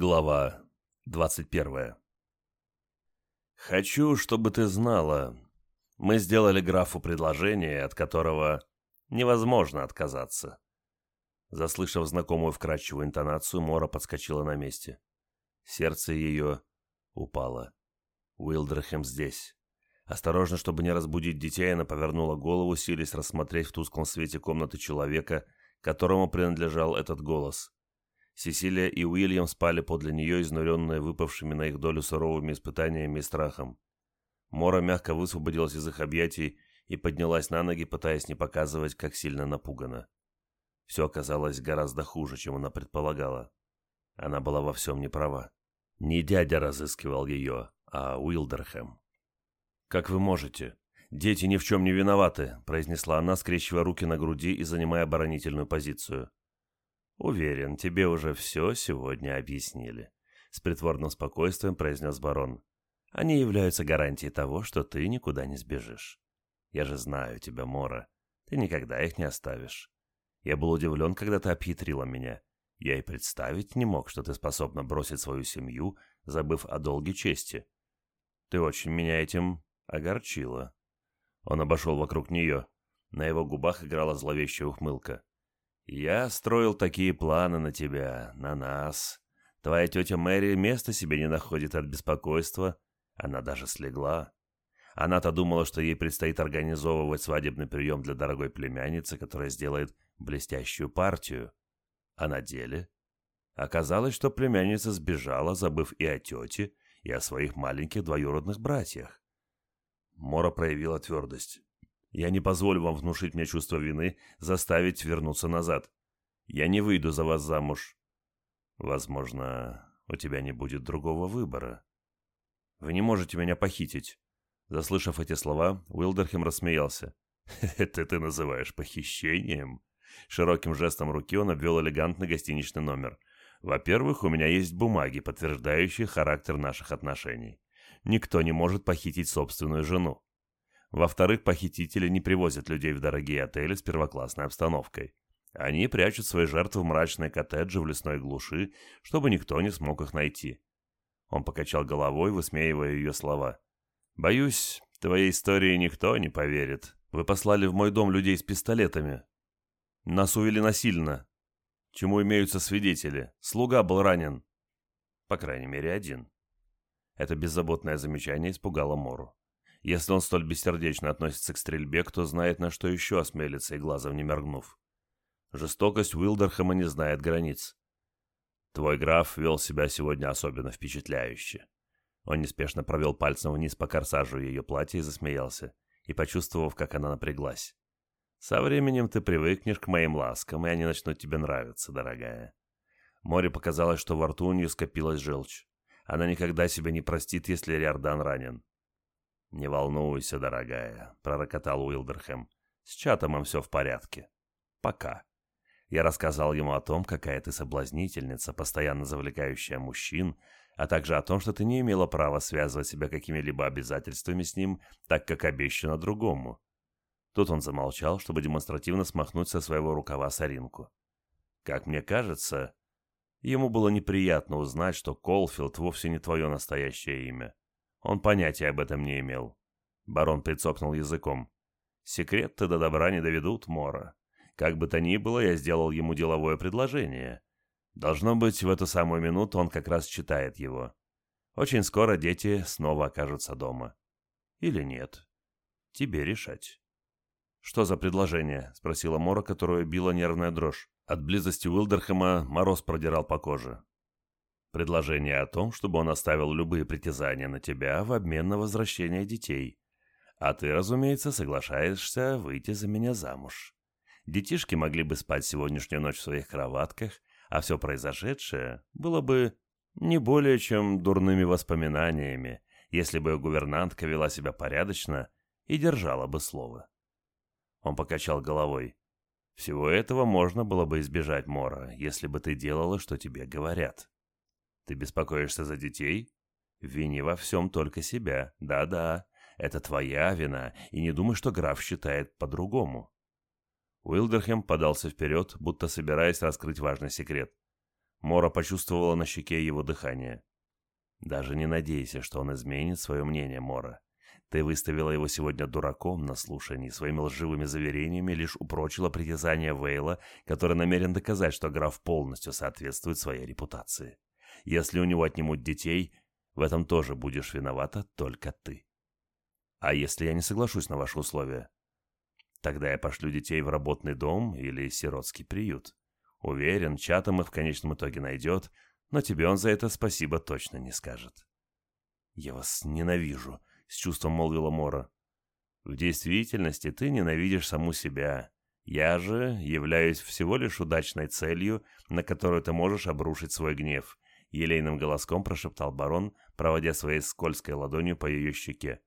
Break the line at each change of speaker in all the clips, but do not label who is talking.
Глава 21 «Хочу, чтобы ты знала, мы сделали графу предложение, от которого невозможно отказаться». Заслышав знакомую вкрадчивую интонацию, Мора подскочила на месте. Сердце ее упало. Уилдерхэм здесь. Осторожно, чтобы не разбудить детей, она повернула голову, силясь рассмотреть в тусклом свете комнаты человека, которому принадлежал этот голос. Сесилия и Уильям спали подле нее, изнуренные выпавшими на их долю суровыми испытаниями и страхом. Мора мягко высвободилась из их объятий и поднялась на ноги, пытаясь не показывать, как сильно напугана. Все оказалось гораздо хуже, чем она предполагала. Она была во всем не права. Не дядя разыскивал ее, а Уилдерхэм. «Как вы можете? Дети ни в чем не виноваты», — произнесла она, скрещивая руки на груди и занимая оборонительную позицию. «Уверен, тебе уже все сегодня объяснили», — с притворным спокойствием произнес барон. «Они являются гарантией того, что ты никуда не сбежишь. Я же знаю тебя, Мора. Ты никогда их не оставишь. Я был удивлен, когда ты обхитрила меня. Я и представить не мог, что ты способна бросить свою семью, забыв о долге чести. Ты очень меня этим огорчила». Он обошел вокруг нее. На его губах играла зловещая ухмылка. Я строил такие планы на тебя, на нас. Твоя тетя Мэри места себе не находит от беспокойства. Она даже слегла. Она-то думала, что ей предстоит организовывать свадебный прием для дорогой племянницы, которая сделает блестящую партию. А на деле? Оказалось, что племянница сбежала, забыв и о тете, и о своих маленьких двоюродных братьях. Мора проявила твердость. Я не позволю вам внушить мне чувство вины, заставить вернуться назад. Я не выйду за вас замуж. Возможно, у тебя не будет другого выбора. Вы не можете меня похитить. Заслышав эти слова, Уилдерхем рассмеялся. «Это ты называешь похищением?» Широким жестом руки он обвел элегантный гостиничный номер. «Во-первых, у меня есть бумаги, подтверждающие характер наших отношений. Никто не может похитить собственную жену. Во-вторых, похитители не привозят людей в дорогие отели с первоклассной обстановкой. Они прячут свои жертвы в мрачные коттеджи в лесной глуши, чтобы никто не смог их найти. Он покачал головой, высмеивая ее слова. «Боюсь, твоей истории никто не поверит. Вы послали в мой дом людей с пистолетами. Нас увели насильно. Чему имеются свидетели? Слуга был ранен. По крайней мере, один». Это беззаботное замечание испугало Мору. Если он столь бессердечно относится к стрельбе, кто знает, на что еще осмелится и глазом не моргнув. Жестокость Уилдерхэма не знает границ. Твой граф вел себя сегодня особенно впечатляюще. Он неспешно провел пальцем вниз по корсажу ее платья и засмеялся, и почувствовав, как она напряглась. «Со временем ты привыкнешь к моим ласкам, и они начнут тебе нравиться, дорогая». Море показалось, что во рту у нее скопилась желчь. Она никогда себя не простит, если Риордан ранен. «Не волнуйся, дорогая», — пророкотал Уилдерхэм. «С Чатомом все в порядке. Пока». Я рассказал ему о том, какая ты соблазнительница, постоянно завлекающая мужчин, а также о том, что ты не имела права связывать себя какими-либо обязательствами с ним, так как обещано другому. Тут он замолчал, чтобы демонстративно смахнуть со своего рукава соринку. Как мне кажется, ему было неприятно узнать, что Колфилд вовсе не твое настоящее имя. Он понятия об этом не имел. Барон прицокнул языком. Секрет-то до добра не доведут, Мора. Как бы то ни было, я сделал ему деловое предложение. Должно быть, в эту самую минуту он как раз читает его. Очень скоро дети снова окажутся дома. Или нет. Тебе решать. «Что за предложение?» — спросила Мора, которую била нервная дрожь. От близости Уилдерхэма мороз продирал по коже. Предложение о том, чтобы он оставил любые притязания на тебя в обмен на возвращение детей. А ты, разумеется, соглашаешься выйти за меня замуж. Детишки могли бы спать сегодняшнюю ночь в своих кроватках, а все произошедшее было бы не более чем дурными воспоминаниями, если бы гувернантка вела себя порядочно и держала бы слово. Он покачал головой. Всего этого можно было бы избежать, Мора, если бы ты делала, что тебе говорят. Ты беспокоишься за детей? Вини во всем только себя. Да-да, это твоя вина, и не думай, что граф считает по-другому. Уилдерхем подался вперед, будто собираясь раскрыть важный секрет. Мора почувствовала на щеке его дыхание. «Даже не надейся, что он изменит свое мнение, Мора. Ты выставила его сегодня дураком на слушании, своими лживыми заверениями лишь упрочила притязание Вейла, который намерен доказать, что граф полностью соответствует своей репутации. Если у него отнимут детей, в этом тоже будешь виновата только ты. А если я не соглашусь на ваши условия? Тогда я пошлю детей в работный дом или сиротский приют. Уверен, Чатам их в конечном итоге найдет, но тебе он за это спасибо точно не скажет. «Я вас ненавижу», — с чувством молвила Мора. «В действительности ты ненавидишь саму себя. Я же являюсь всего лишь удачной целью, на которую ты можешь обрушить свой гнев», — елейным голоском прошептал барон, проводя своей скользкой ладонью по ее щеке.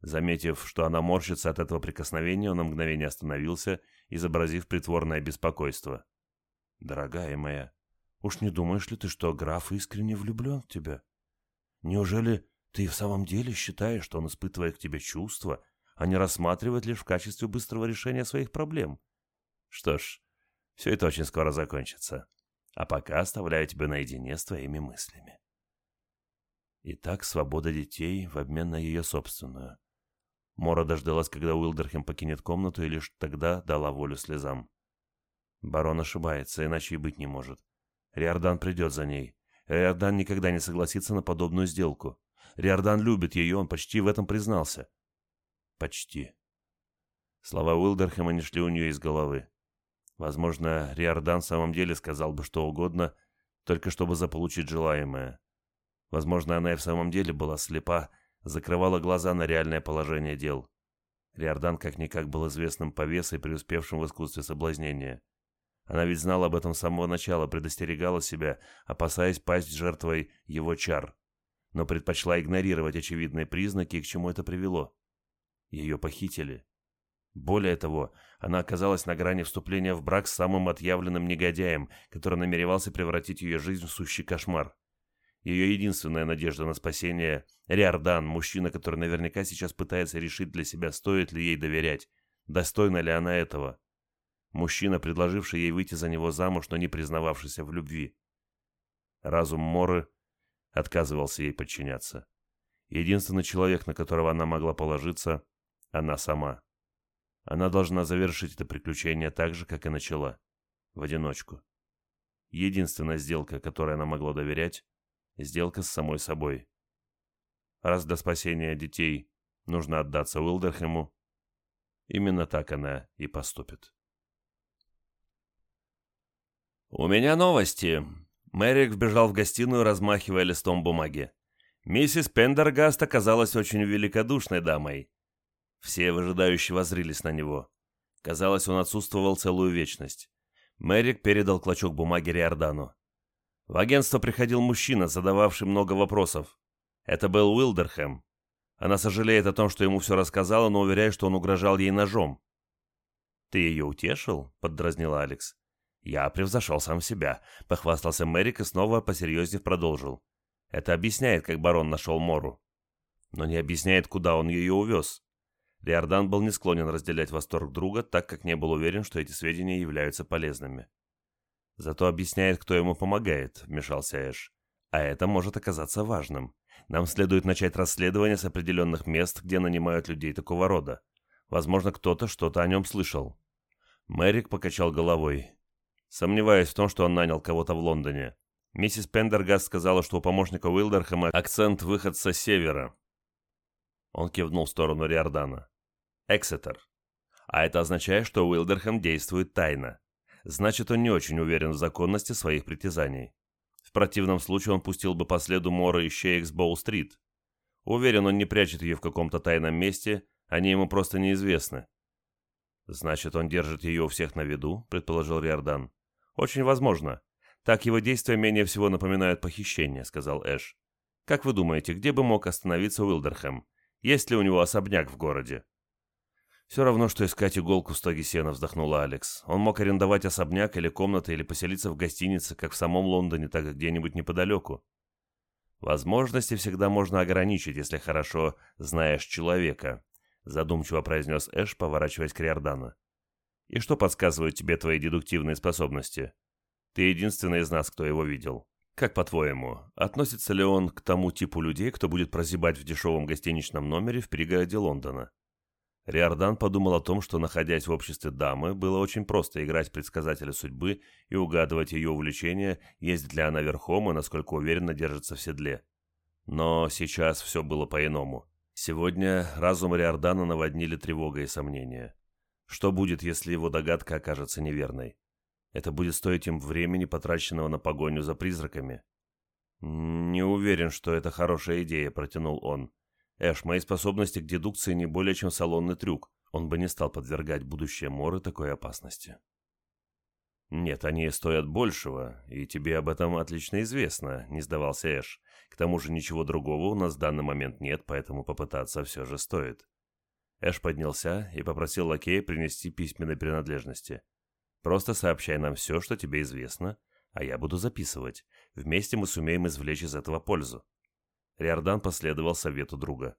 Заметив, что она морщится от этого прикосновения, он на мгновение остановился, изобразив притворное беспокойство. «Дорогая моя, уж не думаешь ли ты, что граф искренне влюблен в тебя? Неужели ты в самом деле считаешь, что он испытывает к тебе чувства, а не рассматривает лишь в качестве быстрого решения своих проблем? Что ж, все это очень скоро закончится. А пока оставляю тебя наедине с твоими мыслями». Итак, свобода детей в обмен на ее собственную. Мора дождалась, когда Уилдерхем покинет комнату, и лишь тогда дала волю слезам. Барон ошибается, иначе и быть не может. Риордан придет за ней. Риордан никогда не согласится на подобную сделку. Риордан любит ее, он почти в этом признался. Почти. Слова Уилдерхема не шли у нее из головы. Возможно, Риордан в самом деле сказал бы что угодно, только чтобы заполучить желаемое. Возможно, она и в самом деле была слепа, закрывала глаза на реальное положение дел. Риордан как-никак был известным повесой, преуспевшим в искусстве соблазнения. Она ведь знала об этом с самого начала, предостерегала себя, опасаясь пасть жертвой его чар, но предпочла игнорировать очевидные признаки, к чему это привело. Ее похитили. Более того, она оказалась на грани вступления в брак с самым отъявленным негодяем, который намеревался превратить ее жизнь в сущий кошмар. Ее единственная надежда на спасение — Риордан, мужчина, который наверняка сейчас пытается решить для себя, стоит ли ей доверять, достойна ли она этого. Мужчина, предложивший ей выйти за него замуж, но не признававшийся в любви. Разум Моры отказывался ей подчиняться. Единственный человек, на которого она могла положиться — она сама. Она должна завершить это приключение так же, как и начала. В одиночку. Единственная сделка, которой она могла доверять Сделка с самой собой. Раз для спасения детей нужно отдаться Уилдерхему, именно так она и поступит. «У меня новости!» Мэрик вбежал в гостиную, размахивая листом бумаги. Миссис Пендергаст оказалась очень великодушной дамой. Все выжидающие воззрились на него. Казалось, он отсутствовал целую вечность. Мэрик передал клочок бумаги Риордану. В агентство приходил мужчина, задававший много вопросов. Это был Уилдерхэм. Она сожалеет о том, что ему все рассказала, но уверяет, что он угрожал ей ножом. «Ты ее утешил?» — поддразнила Алекс. «Я превзошел сам себя», — похвастался Мэрик и снова посерьезнее продолжил. «Это объясняет, как барон нашел Мору. Но не объясняет, куда он ее увез». Риордан был не склонен разделять восторг друга, так как не был уверен, что эти сведения являются полезными. Зато объясняет, кто ему помогает, вмешался Эш. А это может оказаться важным. Нам следует начать расследование с определенных мест, где нанимают людей такого рода. Возможно, кто-то что-то о нем слышал. Мэрик покачал головой. Сомневаюсь в том, что он нанял кого-то в Лондоне. Миссис Пендергаст сказала, что у помощника Уилдерхэма акцент выходца с севера. Он кивнул в сторону Риордана. Эксетер. А это означает, что Уилдерхэм действует тайно значит, он не очень уверен в законности своих притязаний. В противном случае он пустил бы по следу Мора и Щейк с Боу-стрит. Уверен, он не прячет ее в каком-то тайном месте, они ему просто неизвестны. «Значит, он держит ее у всех на виду», — предположил Риордан. «Очень возможно. Так его действия менее всего напоминают похищение», — сказал Эш. «Как вы думаете, где бы мог остановиться Уилдерхэм? Есть ли у него особняк в городе?» «Все равно, что искать иголку в стоге сена», — вздохнула Алекс. «Он мог арендовать особняк или комнаты, или поселиться в гостинице, как в самом Лондоне, так и где-нибудь неподалеку. Возможности всегда можно ограничить, если хорошо знаешь человека», — задумчиво произнес Эш, поворачиваясь к Риордану. «И что подсказывают тебе твои дедуктивные способности?» Ты единственный из нас, кто его видел. Как по-твоему, относится ли он к тому типу людей, кто будет прозябать в дешевом гостиничном номере в пригороде Лондона? Риордан подумал о том, что, находясь в обществе дамы, было очень просто играть предсказателя судьбы и угадывать ее увлечения, ездит ли она верхом и насколько уверенно держится в седле. Но сейчас все было по-иному. Сегодня разум Риордана наводнили тревога и сомнения. Что будет, если его догадка окажется неверной? Это будет стоить им времени, потраченного на погоню за призраками. «Не уверен, что это хорошая идея», — протянул он. «Эш, мои способности к дедукции не более чем салонный трюк. Он бы не стал подвергать будущее Моры такой опасности». «Нет, они стоят большего, и тебе об этом отлично известно», — не сдавался Эш. «К тому же ничего другого у нас в данный момент нет, поэтому попытаться все же стоит». Эш поднялся и попросил лакея принести письменные принадлежности. Просто сообщай нам все, что тебе известно, а я буду записывать. Вместе мы сумеем извлечь из этого пользу». Риордан последовал совету друга.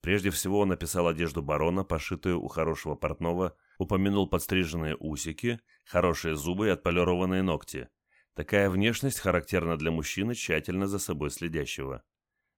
Прежде всего он написал одежду барона, пошитую у хорошего портного, упомянул подстриженные усики, хорошие зубы и отполированные ногти. Такая внешность характерна для мужчины, тщательно за собой следящего.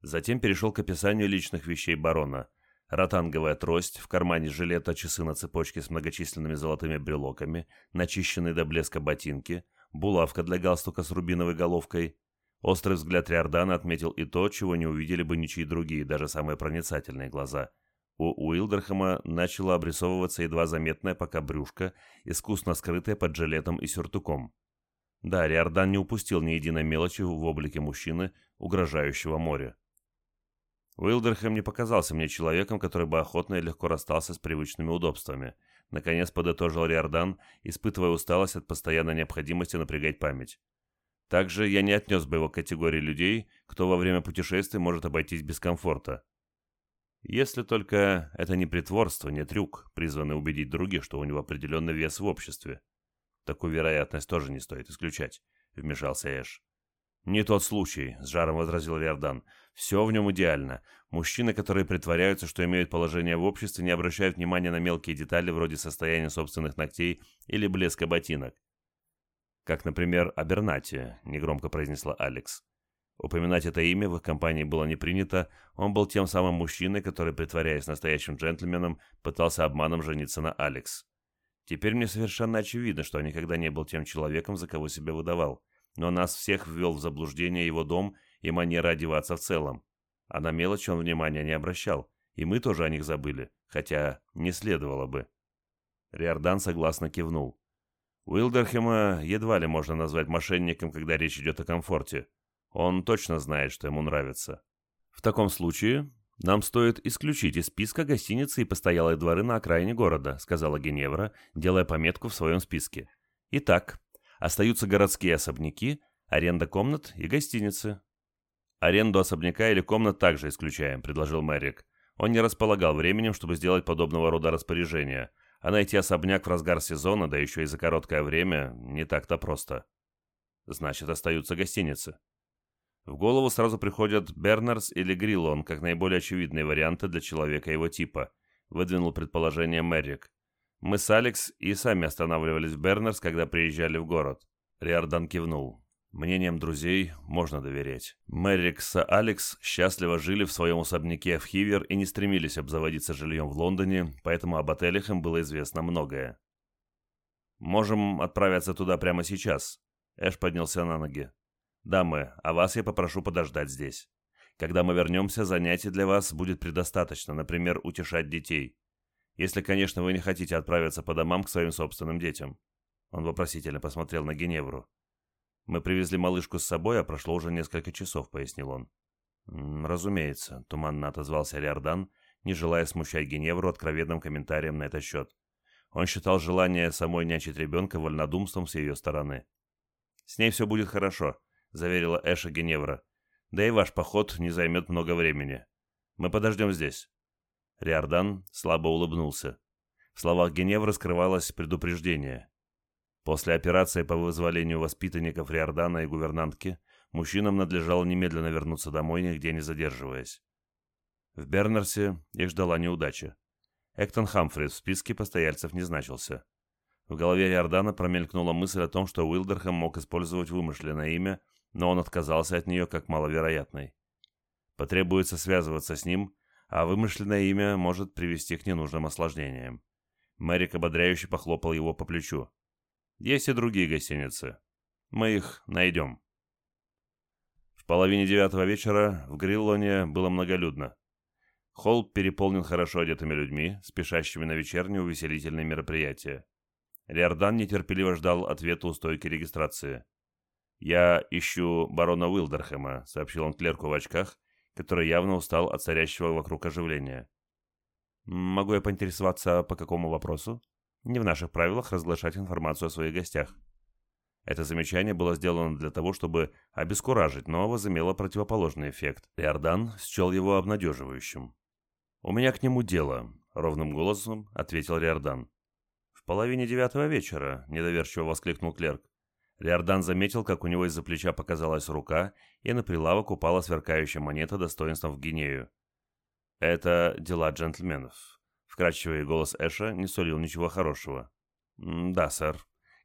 Затем перешел к описанию личных вещей барона – ротанговая трость, в кармане жилета часы на цепочке с многочисленными золотыми брелоками, начищенные до блеска ботинки, булавка для галстука с рубиновой головкой. Острый взгляд Риордана отметил и то, чего не увидели бы ничьи другие, даже самые проницательные глаза. У Уилдерхэма начало обрисовываться едва заметное пока брюшко, искусно скрытое под жилетом и сюртуком. Да, Риордан не упустил ни единой мелочи в облике мужчины, угрожающего морю. Уилдерхэм не показался мне человеком, который бы охотно и легко расстался с привычными удобствами. Наконец подытожил Риордан, испытывая усталость от постоянной необходимости напрягать память. Также я не отнес бы его к категории людей, кто во время путешествий может обойтись без комфорта. Если только это не притворство, не трюк, призванный убедить других, что у него определенный вес в обществе. Такую вероятность тоже не стоит исключать, вмешался Эш. «Не тот случай», — с жаром возразил Риордан. «Все в нем идеально. Мужчины, которые притворяются, что имеют положение в обществе, не обращают внимания на мелкие детали вроде состояния собственных ногтей или блеска ботинок. Как, например, Абернати, негромко произнесла Алекс. Упоминать это имя в их компании было не принято, он был тем самым мужчиной, который, притворяясь настоящим джентльменом, пытался обманом жениться на Алекс. Теперь мне совершенно очевидно, что он никогда не был тем человеком, за кого себя выдавал но нас всех ввел в заблуждение его дом и манера одеваться в целом. А на мелочи он внимания не обращал, и мы тоже о них забыли, хотя не следовало бы. Риордан согласно кивнул. Уилдерхема едва ли можно назвать мошенником, когда речь идет о комфорте. Он точно знает, что ему нравится. В таком случае нам стоит исключить из списка гостиницы и постоялые дворы на окраине города, сказала Геневра, делая пометку в своем списке. Итак, Остаются городские особняки, аренда комнат и гостиницы. Аренду особняка или комнат также исключаем, предложил Мэрик. Он не располагал временем, чтобы сделать подобного рода распоряжения, а найти особняк в разгар сезона, да еще и за короткое время, не так-то просто. Значит, остаются гостиницы. В голову сразу приходят Бернерс или Гриллон, как наиболее очевидные варианты для человека его типа, выдвинул предположение Мэрик. Мы с Алекс и сами останавливались в Бернерс, когда приезжали в город. Риордан кивнул. Мнением друзей можно доверять. Мэрик с Алекс счастливо жили в своем особняке в Хивер и не стремились обзаводиться жильем в Лондоне, поэтому об отелях им было известно многое. «Можем отправиться туда прямо сейчас». Эш поднялся на ноги. «Дамы, а вас я попрошу подождать здесь. Когда мы вернемся, занятий для вас будет предостаточно, например, утешать детей. Если, конечно, вы не хотите отправиться по домам к своим собственным детям». Он вопросительно посмотрел на Геневру. «Мы привезли малышку с собой, а прошло уже несколько часов», — пояснил он. «Разумеется», — туманно отозвался Риордан, не желая смущать Геневру откровенным комментарием на этот счет. Он считал желание самой нянчить ребенка вольнодумством с ее стороны. «С ней все будет хорошо», — заверила Эша Геневра. «Да и ваш поход не займет много времени. Мы подождем здесь». Риордан слабо улыбнулся. В словах Геневры скрывалось предупреждение. После операции по вызволению воспитанников Риордана и гувернантки мужчинам надлежало немедленно вернуться домой, нигде не задерживаясь. В Бернерсе их ждала неудача. Эктон Хамфрис в списке постояльцев не значился. В голове Риордана промелькнула мысль о том, что Уилдерхэм мог использовать вымышленное имя, но он отказался от нее как маловероятной. Потребуется связываться с ним, а вымышленное имя может привести к ненужным осложнениям. Мэрик ободряюще похлопал его по плечу. «Есть и другие гостиницы. Мы их найдем». В половине девятого вечера в Гриллоне было многолюдно. Холл переполнен хорошо одетыми людьми, спешащими на вечернее увеселительное мероприятие. Риордан нетерпеливо ждал ответа у стойки регистрации. «Я ищу барона Уилдерхэма», — сообщил он клерку в очках, который явно устал от царящего вокруг оживления. «Могу я поинтересоваться, по какому вопросу?» «Не в наших правилах разглашать информацию о своих гостях». Это замечание было сделано для того, чтобы обескуражить, но возымело противоположный эффект. Риордан счел его обнадеживающим. «У меня к нему дело», — ровным голосом ответил Риордан. «В половине девятого вечера», — недоверчиво воскликнул клерк. Риордан заметил, как у него из-за плеча показалась рука, и на прилавок упала сверкающая монета достоинством в гинею. «Это дела джентльменов». Вкрадчивый голос Эша не сулил ничего хорошего. «Да, сэр».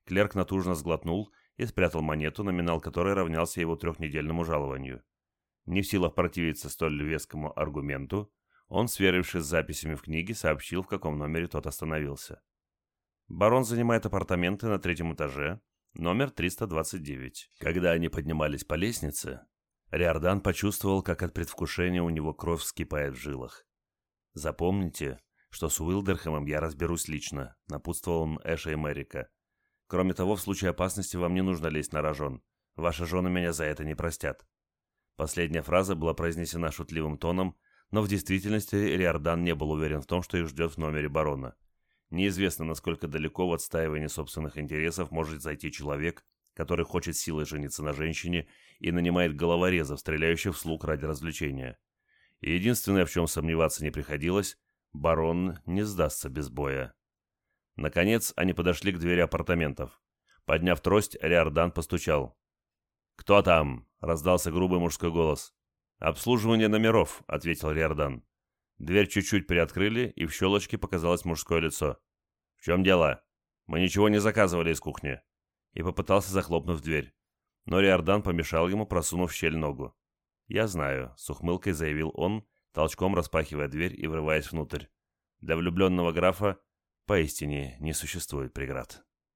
Клерк натужно сглотнул и спрятал монету, номинал которой равнялся его трехнедельному жалованию. Не в силах противиться столь вескому аргументу, он, сверившись с записями в книге, сообщил, в каком номере тот остановился. Барон занимает апартаменты на третьем этаже, номер 329. Когда они поднимались по лестнице, Риордан почувствовал, как от предвкушения у него кровь вскипает в жилах. «Запомните, что с Уилдерхэмом я разберусь лично», — напутствовал он Эша и Мэрика. «Кроме того, в случае опасности вам не нужно лезть на рожон. Ваши жены меня за это не простят». Последняя фраза была произнесена шутливым тоном, но в действительности Риордан не был уверен в том, что их ждет в номере барона. Неизвестно, насколько далеко в отстаивании собственных интересов может зайти человек, который хочет силой жениться на женщине и нанимает головорезов, стреляющих вслух ради развлечения. И единственное, в чем сомневаться не приходилось, барон не сдастся без боя. Наконец, они подошли к двери апартаментов. Подняв трость, Риордан постучал. «Кто там?» — раздался грубый мужской голос. «Обслуживание номеров», — ответил Риордан. Дверь чуть-чуть приоткрыли, и в щелочке показалось мужское лицо. «В чем дело? Мы ничего не заказывали из кухни» и попытался захлопнуть дверь. Но Риордан помешал ему, просунув щель ногу. «Я знаю», — с ухмылкой заявил он, толчком распахивая дверь и врываясь внутрь. «Для влюбленного графа поистине не существует преград».